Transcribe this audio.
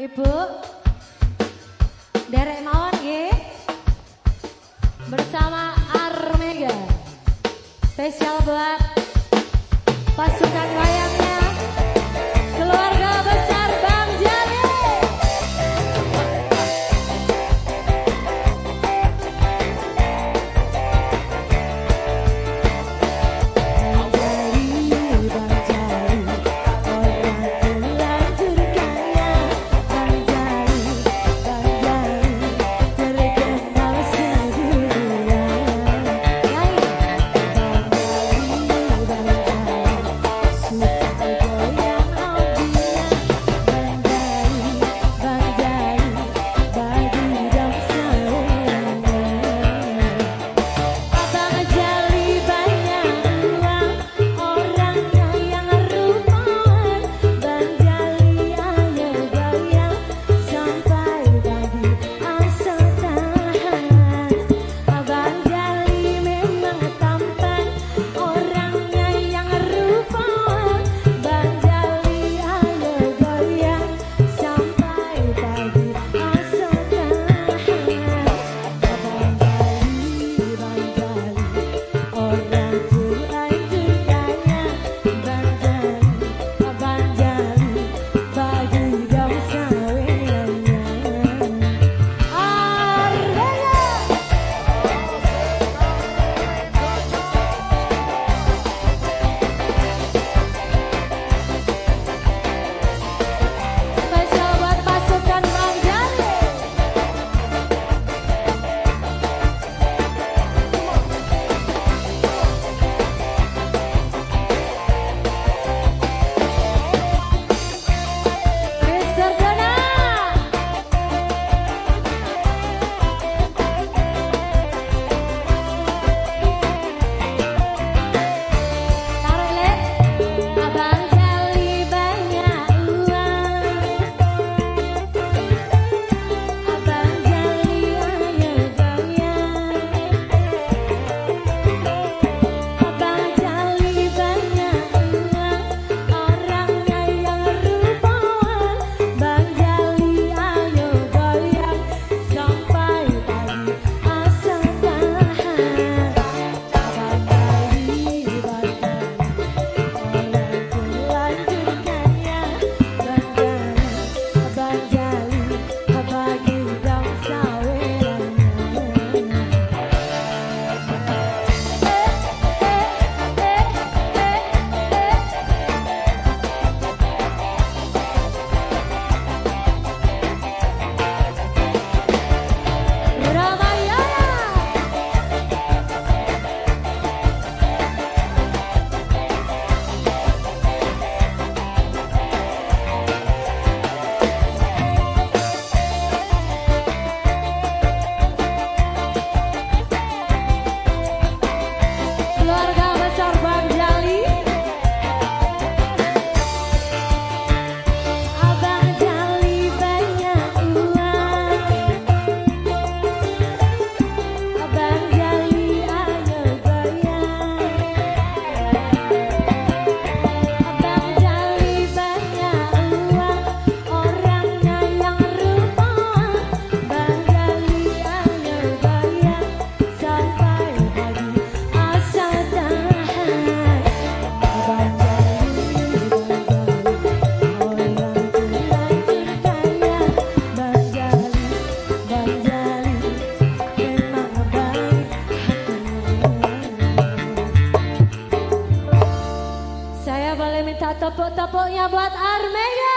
Ibu. Derek Mawon ya Bersama Armega. Spesial buat pasukan wayangnya tepuk-tepuknya buat Armega.